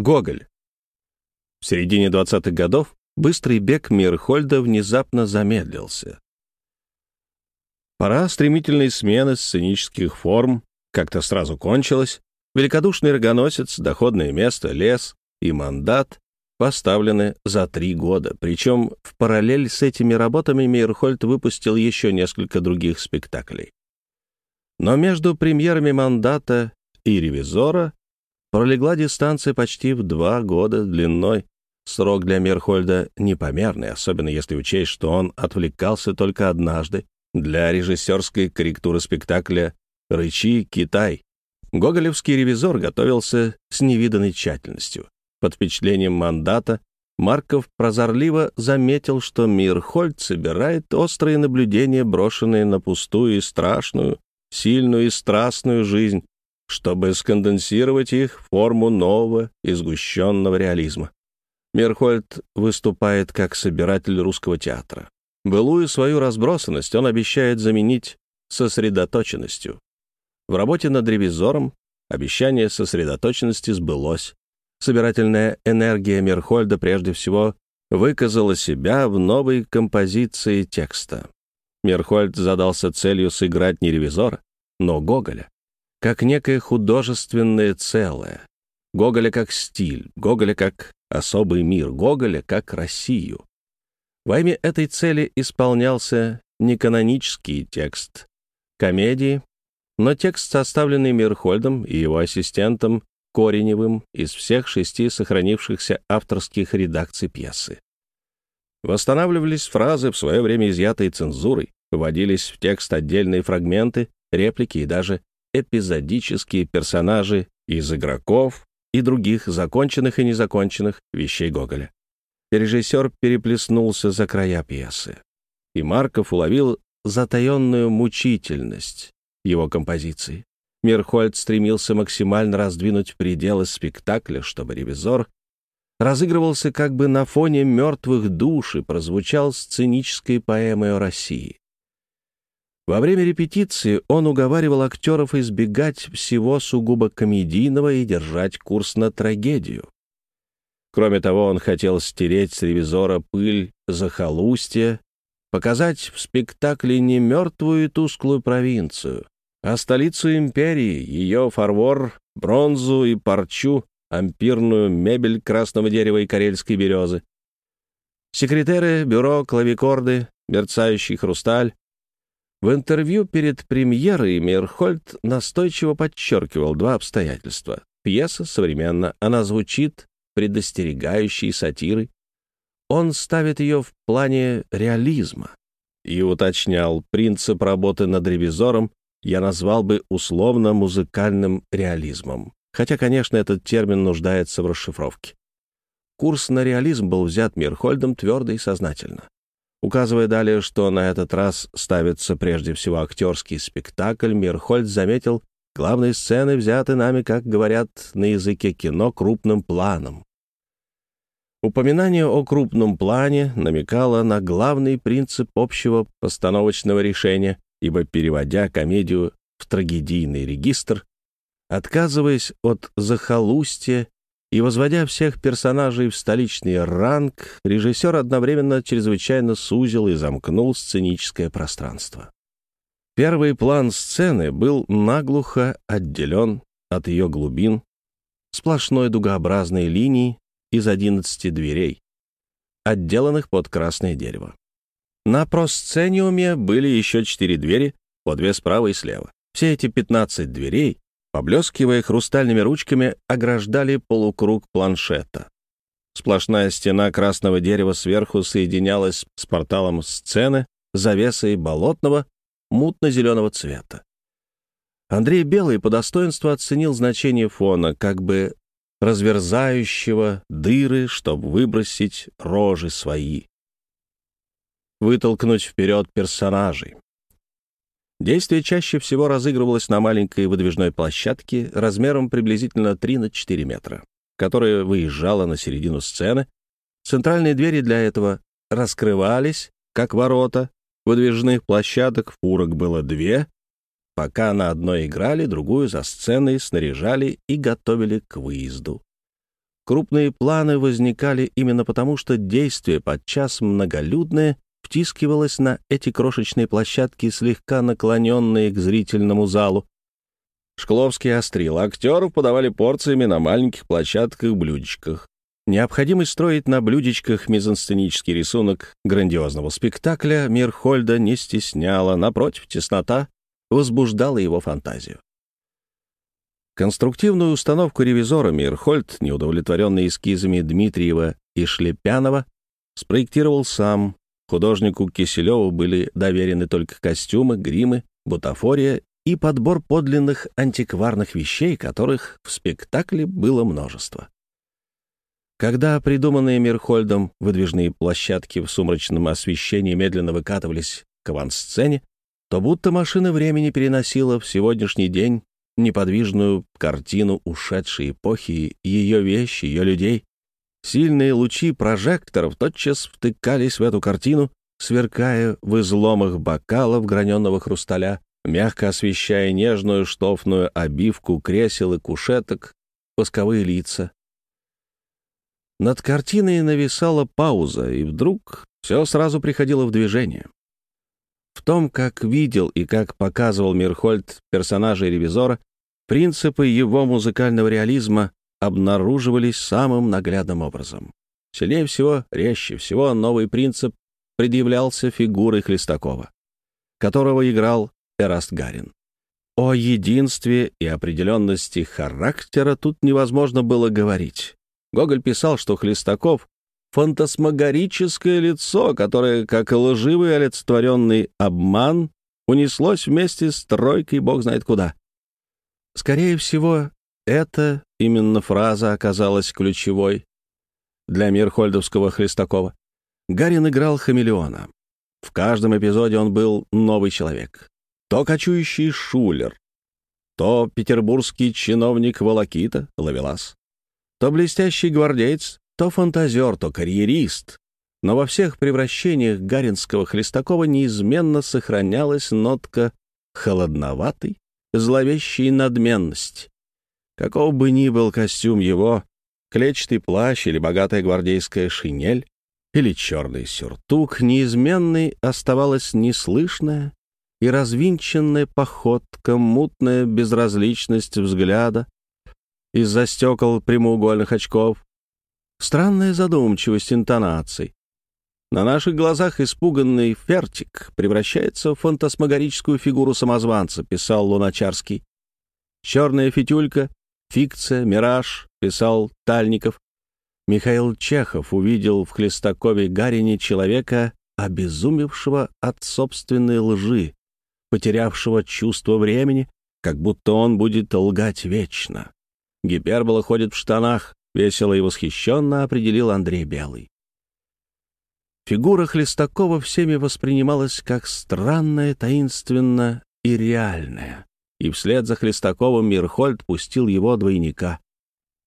Гоголь. В середине 20-х годов быстрый бег Мирхольда внезапно замедлился. Пора стремительной смены сценических форм как-то сразу кончилась. Великодушный рогоносец, доходное место, лес и мандат поставлены за три года. Причем в параллель с этими работами Мейерхольд выпустил еще несколько других спектаклей. Но между премьерами мандата и ревизора пролегла дистанция почти в два года длиной. Срок для Мирхольда непомерный, особенно если учесть, что он отвлекался только однажды для режиссерской корректуры спектакля «Рычи, Китай». Гоголевский ревизор готовился с невиданной тщательностью. Под впечатлением мандата Марков прозорливо заметил, что Мирхольд собирает острые наблюдения, брошенные на пустую и страшную, сильную и страстную жизнь, чтобы сконденсировать их в форму нового и сгущенного реализма. Мерхольд выступает как собиратель русского театра. Былую свою разбросанность он обещает заменить сосредоточенностью. В работе над ревизором обещание сосредоточенности сбылось. Собирательная энергия Мерхольда прежде всего выказала себя в новой композиции текста. Мерхольд задался целью сыграть не ревизора, но Гоголя как некое художественное целое. Гоголя как стиль, Гоголя как особый мир, Гоголя как Россию. Во имя этой цели исполнялся не канонический текст комедии, но текст, составленный Мирхольдом и его ассистентом Кореневым из всех шести сохранившихся авторских редакций пьесы. Восстанавливались фразы, в свое время изъятые цензурой, вводились в текст отдельные фрагменты, реплики и даже эпизодические персонажи из игроков и других законченных и незаконченных вещей Гоголя. Режиссер переплеснулся за края пьесы, и Марков уловил затаенную мучительность его композиции. Мирхольд стремился максимально раздвинуть пределы спектакля, чтобы ревизор разыгрывался как бы на фоне мертвых душ и прозвучал сценической поэмой о России. Во время репетиции он уговаривал актеров избегать всего сугубо комедийного и держать курс на трагедию. Кроме того, он хотел стереть с ревизора пыль захолустья, показать в спектакле не мертвую и тусклую провинцию, а столицу империи, ее фарвор, бронзу и парчу, ампирную мебель красного дерева и карельской березы. Секретеры, бюро, клавикорды, мерцающий хрусталь, в интервью перед премьерой Мирхольд настойчиво подчеркивал два обстоятельства. Пьеса современна, она звучит предостерегающей сатирой. Он ставит ее в плане реализма и уточнял принцип работы над ревизором, я назвал бы условно-музыкальным реализмом. Хотя, конечно, этот термин нуждается в расшифровке. Курс на реализм был взят Мирхольдом твердо и сознательно указывая далее, что на этот раз ставится прежде всего актерский спектакль, Мирхольд заметил, главные сцены взяты нами, как говорят на языке кино, крупным планом. Упоминание о крупном плане намекало на главный принцип общего постановочного решения, ибо, переводя комедию в трагедийный регистр, отказываясь от захолустья и возводя всех персонажей в столичный ранг, режиссер одновременно чрезвычайно сузил и замкнул сценическое пространство. Первый план сцены был наглухо отделен от ее глубин сплошной дугообразной линией из 11 дверей, отделанных под красное дерево. На просцениуме были еще четыре двери, по две справа и слева. Все эти 15 дверей поблескивая хрустальными ручками, ограждали полукруг планшета. Сплошная стена красного дерева сверху соединялась с порталом сцены, завесой болотного, мутно-зеленого цвета. Андрей Белый по достоинству оценил значение фона, как бы разверзающего дыры, чтобы выбросить рожи свои. Вытолкнуть вперед персонажей. Действие чаще всего разыгрывалось на маленькой выдвижной площадке размером приблизительно 3 на 4 метра, которая выезжала на середину сцены. Центральные двери для этого раскрывались, как ворота. Выдвижных площадок фурок было две. Пока на одной играли, другую за сценой снаряжали и готовили к выезду. Крупные планы возникали именно потому, что действие подчас многолюдное втискивалось на эти крошечные площадки, слегка наклоненные к зрительному залу. Шкловский острил, актеров подавали порциями на маленьких площадках-блюдечках. Необходимость строить на блюдечках мизансценический рисунок грандиозного спектакля Мирхольда не стесняла, напротив, теснота возбуждала его фантазию. Конструктивную установку ревизора Мирхольд, неудовлетворенный эскизами Дмитриева и Шлепянова, спроектировал сам. Художнику Киселеву были доверены только костюмы, гримы, бутафория и подбор подлинных антикварных вещей, которых в спектакле было множество. Когда придуманные Мирхольдом выдвижные площадки в сумрачном освещении медленно выкатывались к авансцене, то будто машина времени переносила в сегодняшний день неподвижную картину ушедшей эпохи, ее вещи, ее людей. Сильные лучи прожекторов тотчас втыкались в эту картину, сверкая в изломах бокалов граненого хрусталя, мягко освещая нежную штофную обивку кресел и кушеток, восковые лица, над картиной нависала пауза, и вдруг все сразу приходило в движение. В том, как видел и как показывал Мирхольд персонажей ревизора, принципы его музыкального реализма обнаруживались самым наглядным образом. Сильнее всего, резче всего новый принцип предъявлялся фигурой Хлестакова, которого играл Эраст Гарин. О единстве и определенности характера тут невозможно было говорить. Гоголь писал, что Хлестаков — фантасмагорическое лицо, которое, как и лживый олицетворенный обман, унеслось вместе с тройкой бог знает куда. Скорее всего, эта именно фраза оказалась ключевой для Мирхольдовского Хлестакова. Гарин играл хамелеона. В каждом эпизоде он был новый человек. То кочующий шулер, то петербургский чиновник Волокита, Лавелас, то блестящий гвардеец, то фантазер, то карьерист. Но во всех превращениях Гаринского Хлестакова неизменно сохранялась нотка холодноватой, зловещей надменности. Каков бы ни был костюм его, клетчатый плащ или богатая гвардейская шинель, или черный сюртук, неизменной оставалась неслышная и развинченная походка, мутная безразличность взгляда, из-за стекол прямоугольных очков. Странная задумчивость интонаций. На наших глазах испуганный фертик превращается в фантасмагорическую фигуру самозванца, писал Луначарский. Черная фитюлька, фикция, мираж, писал Тальников. Михаил Чехов увидел в Хлестакове Гарине человека, обезумевшего от собственной лжи, потерявшего чувство времени, как будто он будет лгать вечно. Гипербола ходит в штанах, весело и восхищенно определил Андрей Белый. Фигура Хлестакова всеми воспринималась как странная, таинственная и реальная, и вслед за Хлестаковым Мирхольд пустил его двойника.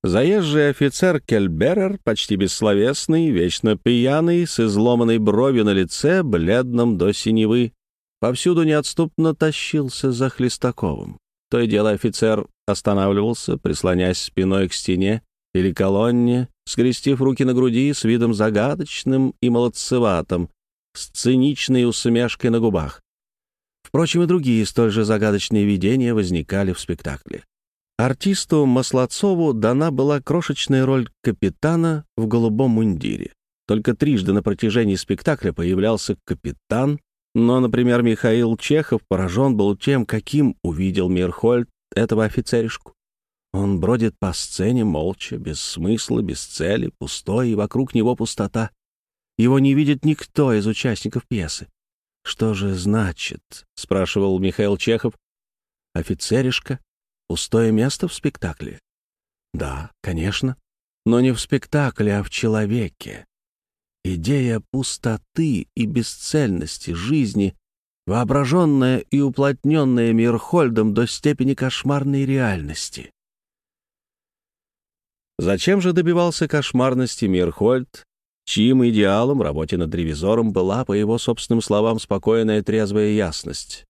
Заезжий офицер Кельберер, почти бессловесный, вечно пьяный, с изломанной бровью на лице, бледным до синевы, повсюду неотступно тащился за Хлестаковым. То и дело офицер останавливался, прислонясь спиной к стене или колонне, скрестив руки на груди с видом загадочным и молодцеватым, с циничной усмешкой на губах. Впрочем, и другие столь же загадочные видения возникали в спектакле. Артисту Маслацову дана была крошечная роль капитана в голубом мундире. Только трижды на протяжении спектакля появлялся капитан но, например, Михаил Чехов поражен был тем, каким увидел Мирхольд этого офицеришку. Он бродит по сцене молча, без смысла, без цели, пустой, и вокруг него пустота. Его не видит никто из участников пьесы. «Что же значит?» — спрашивал Михаил Чехов. «Офицеришка? Пустое место в спектакле?» «Да, конечно, но не в спектакле, а в человеке. Идея пустоты и бесцельности жизни, воображенная и уплотненная Мирхольдом до степени кошмарной реальности. Зачем же добивался кошмарности Мирхольд, чьим идеалом работе над ревизором была, по его собственным словам, спокойная трезвая ясность?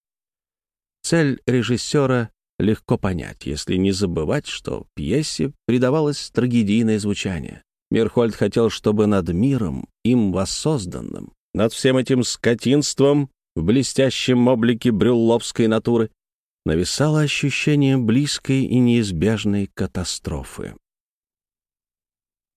Цель режиссера — легко понять, если не забывать, что пьесе придавалось трагедийное звучание. Мирхольд хотел, чтобы над миром, им воссозданным, над всем этим скотинством в блестящем облике брюлловской натуры, нависало ощущение близкой и неизбежной катастрофы.